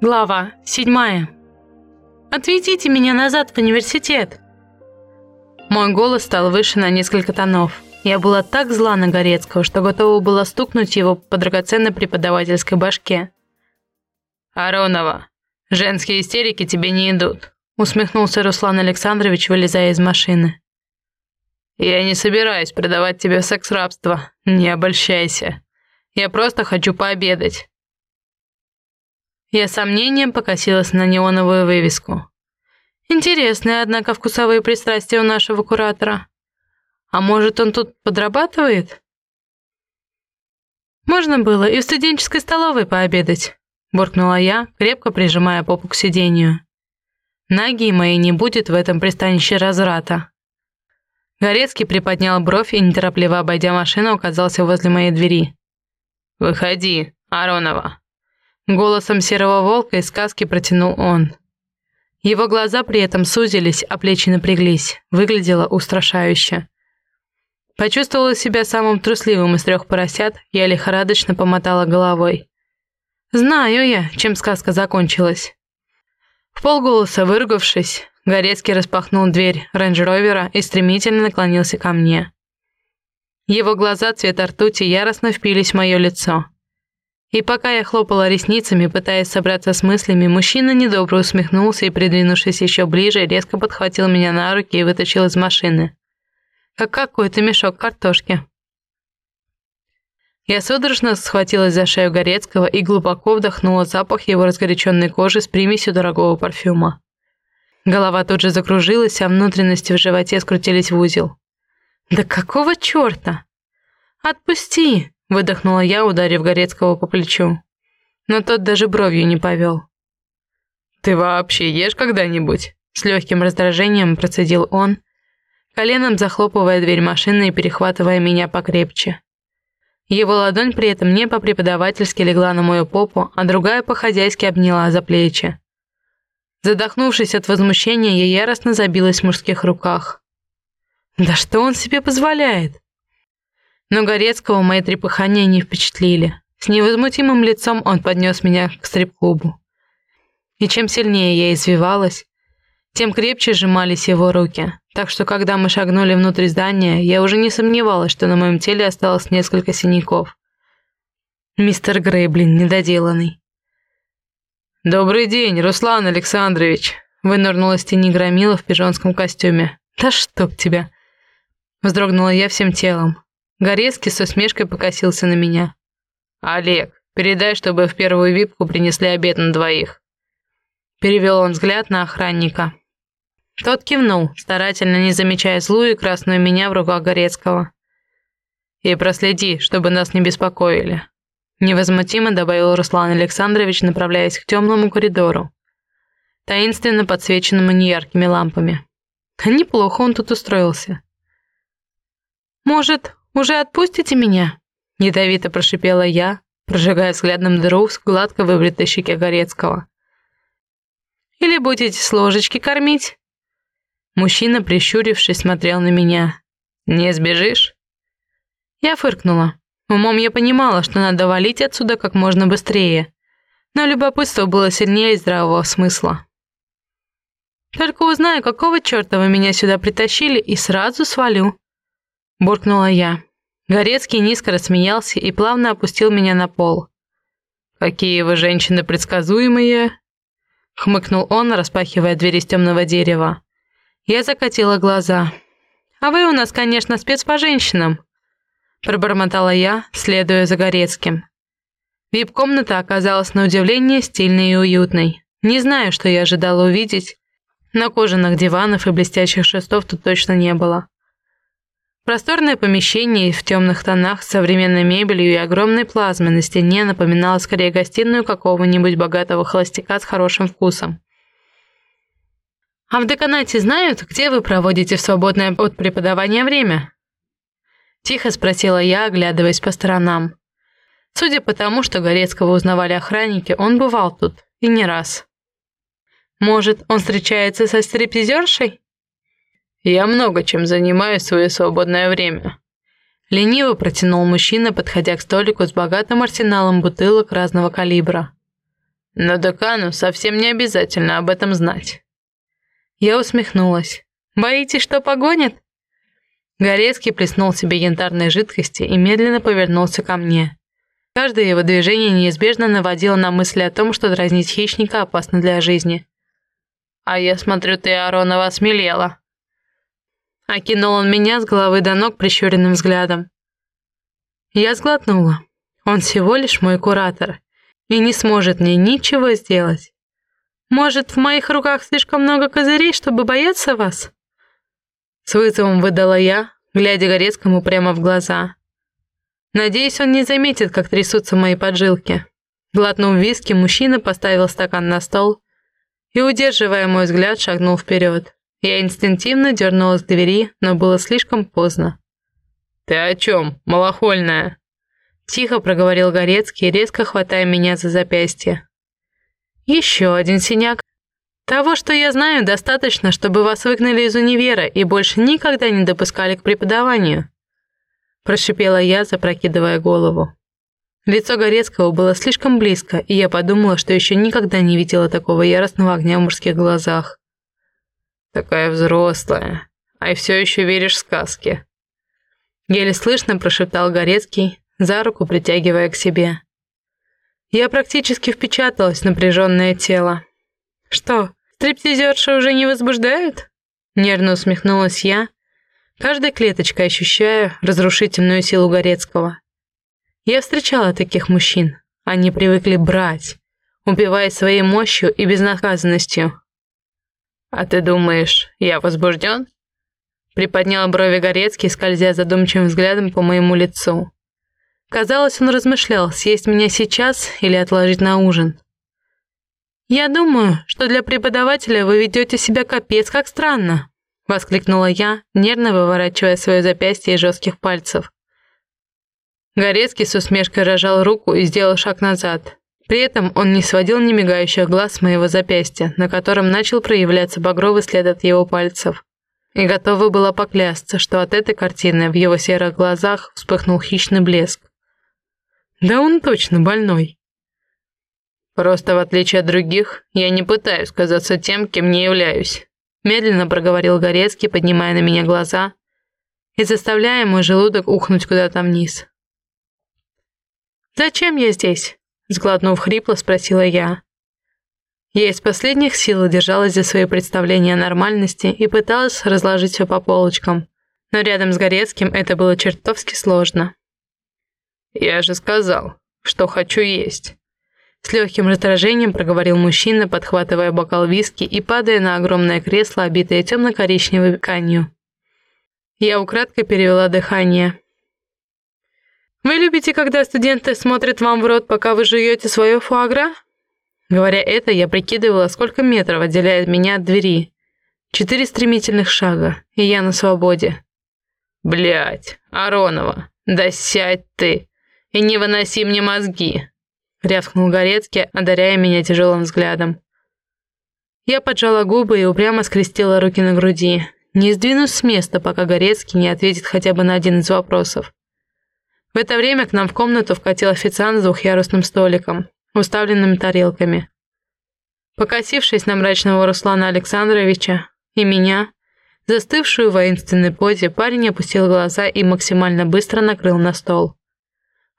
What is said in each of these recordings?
Глава седьмая. «Отведите меня назад в университет!» Мой голос стал выше на несколько тонов. Я была так зла на Горецкого, что готова была стукнуть его по драгоценной преподавательской башке. «Аронова, женские истерики тебе не идут», усмехнулся Руслан Александрович, вылезая из машины. «Я не собираюсь продавать тебе секс-рабство, не обольщайся. Я просто хочу пообедать. Я сомнением покосилась на неоновую вывеску. Интересные, однако, вкусовые пристрастия у нашего куратора. А может, он тут подрабатывает? Можно было и в студенческой столовой пообедать, буркнула я, крепко прижимая попу к сиденью. Ноги моей не будет в этом пристанище разврата. Горецкий приподнял бровь и, неторопливо обойдя машину, оказался возле моей двери. «Выходи, Аронова», Голосом серого волка из сказки протянул он. Его глаза при этом сузились, а плечи напряглись. Выглядело устрашающе. Почувствовала себя самым трусливым из трех поросят, я лихорадочно помотала головой. Знаю я, чем сказка закончилась. В полголоса выругавшись, Горецкий распахнул дверь рейндж-ровера и стремительно наклонился ко мне. Его глаза цвета ртути яростно впились в мое лицо. И пока я хлопала ресницами, пытаясь собраться с мыслями, мужчина недобро усмехнулся и, придвинувшись еще ближе, резко подхватил меня на руки и вытащил из машины. Как какой-то мешок картошки. Я судорожно схватилась за шею Горецкого и глубоко вдохнула запах его разгоряченной кожи с примесью дорогого парфюма. Голова тут же закружилась, а внутренности в животе скрутились в узел. «Да какого черта? Отпусти!» Выдохнула я, ударив Горецкого по плечу. Но тот даже бровью не повел. «Ты вообще ешь когда-нибудь?» С легким раздражением процедил он, коленом захлопывая дверь машины и перехватывая меня покрепче. Его ладонь при этом не по-преподавательски легла на мою попу, а другая по-хозяйски обняла за плечи. Задохнувшись от возмущения, я яростно забилась в мужских руках. «Да что он себе позволяет?» Но Горецкого мои трепыхания не впечатлили. С невозмутимым лицом он поднес меня к стрип-клубу. И чем сильнее я извивалась, тем крепче сжимались его руки. Так что, когда мы шагнули внутрь здания, я уже не сомневалась, что на моем теле осталось несколько синяков. Мистер Грей, блин, недоделанный. «Добрый день, Руслан Александрович!» Вынырнула из тени громила в пижонском костюме. «Да чтоб тебя!» Вздрогнула я всем телом. Горецкий с усмешкой покосился на меня. «Олег, передай, чтобы в первую випку принесли обед на двоих». Перевел он взгляд на охранника. Тот кивнул, старательно не замечая злую и красную меня в руках Горецкого. «И проследи, чтобы нас не беспокоили», — невозмутимо добавил Руслан Александрович, направляясь к темному коридору, таинственно подсвеченному неяркими лампами. Неплохо он тут устроился. «Может, «Уже отпустите меня?» — ядовито прошипела я, прожигая взглядом дыру в гладко выбритой щеке Горецкого. «Или будете с ложечки кормить?» Мужчина, прищурившись, смотрел на меня. «Не сбежишь?» Я фыркнула. Умом я понимала, что надо валить отсюда как можно быстрее, но любопытство было сильнее здравого смысла. «Только узнаю, какого черта вы меня сюда притащили, и сразу свалю», — буркнула я. Горецкий низко рассмеялся и плавно опустил меня на пол. «Какие вы женщины предсказуемые!» — хмыкнул он, распахивая дверь из темного дерева. Я закатила глаза. «А вы у нас, конечно, спец по женщинам!» Пробормотала я, следуя за Горецким. Вип-комната оказалась на удивление стильной и уютной. Не знаю, что я ожидала увидеть, но кожаных диванов и блестящих шестов тут точно не было. Просторное помещение в темных тонах с современной мебелью и огромной плазмой на стене напоминало скорее гостиную какого-нибудь богатого холостяка с хорошим вкусом. «А в деканате знают, где вы проводите в свободное от преподавания время?» Тихо спросила я, оглядываясь по сторонам. Судя по тому, что Горецкого узнавали охранники, он бывал тут, и не раз. «Может, он встречается со стриптизершей?» Я много чем занимаюсь в свое свободное время. Лениво протянул мужчина, подходя к столику с богатым арсеналом бутылок разного калибра. Но декану совсем не обязательно об этом знать». Я усмехнулась. «Боитесь, что погонит?» Горецкий плеснул себе янтарной жидкости и медленно повернулся ко мне. Каждое его движение неизбежно наводило на мысли о том, что дразнить хищника опасно для жизни. «А я смотрю, ты, Аронова, осмелела». Окинул он меня с головы до ног прищуренным взглядом. Я сглотнула. Он всего лишь мой куратор и не сможет мне ничего сделать. Может, в моих руках слишком много козырей, чтобы бояться вас? С вызовом выдала я, глядя Горецкому прямо в глаза. Надеюсь, он не заметит, как трясутся мои поджилки. Глотнув виски, мужчина поставил стакан на стол и, удерживая мой взгляд, шагнул вперед. Я инстинктивно дернулась к двери, но было слишком поздно. «Ты о чем, малохольная?» Тихо проговорил Горецкий, резко хватая меня за запястье. «Еще один синяк. Того, что я знаю, достаточно, чтобы вас выгнали из универа и больше никогда не допускали к преподаванию», прошипела я, запрокидывая голову. Лицо Горецкого было слишком близко, и я подумала, что еще никогда не видела такого яростного огня в мужских глазах. «Такая взрослая, а и все еще веришь в сказки», Еле слышно прошептал Горецкий, за руку притягивая к себе. Я практически впечаталась в напряженное тело. «Что, стриптизерши уже не возбуждают?» Нервно усмехнулась я, каждой клеточкой ощущая разрушительную силу Горецкого. Я встречала таких мужчин. Они привыкли брать, убивая своей мощью и безнаказанностью. «А ты думаешь, я возбужден?» Приподнял брови Горецкий, скользя задумчивым взглядом по моему лицу. Казалось, он размышлял, съесть меня сейчас или отложить на ужин. «Я думаю, что для преподавателя вы ведете себя капец как странно», воскликнула я, нервно выворачивая свое запястье из жестких пальцев. Горецкий с усмешкой рожал руку и сделал шаг назад. При этом он не сводил немигающих глаз с моего запястья, на котором начал проявляться багровый след от его пальцев и готова была поклясться, что от этой картины в его серых глазах вспыхнул хищный блеск. Да он точно больной. Просто в отличие от других, я не пытаюсь казаться тем, кем не являюсь, медленно проговорил Горецкий, поднимая на меня глаза и заставляя мой желудок ухнуть куда-то вниз. «Зачем я здесь?» — сглотнув хрипло, спросила я. Я из последних сил держалась за свои представления о нормальности и пыталась разложить все по полочкам. Но рядом с Горецким это было чертовски сложно. «Я же сказал, что хочу есть». С легким раздражением проговорил мужчина, подхватывая бокал виски и падая на огромное кресло, обитое темно-коричневой тканью. Я украдкой перевела дыхание. «Вы любите, когда студенты смотрят вам в рот, пока вы жуете свое фуагра?» Говоря это, я прикидывала, сколько метров отделяет меня от двери. Четыре стремительных шага, и я на свободе. Блять, Аронова, да сядь ты и не выноси мне мозги, рявкнул Горецкий, одаряя меня тяжелым взглядом. Я поджала губы и упрямо скрестила руки на груди. Не сдвинусь с места, пока Горецкий не ответит хотя бы на один из вопросов. В это время к нам в комнату вкатил официант с двухъярусным столиком уставленными тарелками. Покосившись на мрачного Руслана Александровича и меня, застывшую в воинственной позе, парень опустил глаза и максимально быстро накрыл на стол.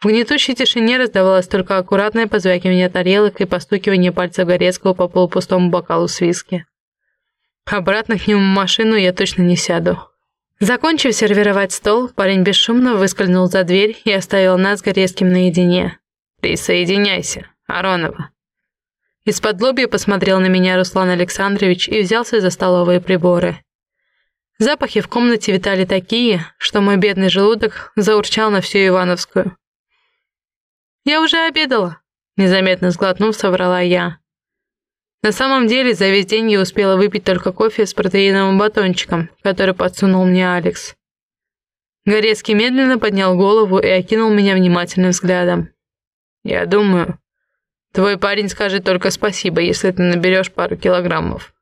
В гнетущей тишине раздавалось только аккуратное позвякивание тарелок и постукивание пальцев Горецкого по полупустому бокалу с виски. Обратно к нему в машину я точно не сяду. Закончив сервировать стол, парень бесшумно выскользнул за дверь и оставил нас с наедине. «Присоединяйся», Аронова». Из-под лобья посмотрел на меня Руслан Александрович и взялся за столовые приборы. Запахи в комнате витали такие, что мой бедный желудок заурчал на всю Ивановскую. «Я уже обедала», — незаметно сглотнув, соврала я. На самом деле, за весь день я успела выпить только кофе с протеиновым батончиком, который подсунул мне Алекс. Горецкий медленно поднял голову и окинул меня внимательным взглядом. «Я думаю, Твой парень скажет только спасибо, если ты наберешь пару килограммов.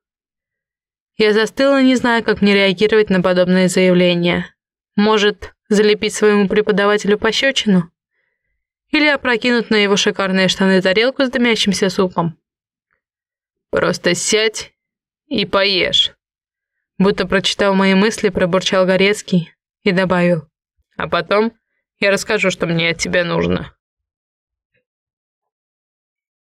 Я застыла, не зная, как мне реагировать на подобное заявление. Может, залепить своему преподавателю пощечину? Или опрокинуть на его шикарные штаны тарелку с дымящимся супом? Просто сядь и поешь. Будто прочитал мои мысли, пробурчал Горецкий и добавил. А потом я расскажу, что мне от тебя нужно.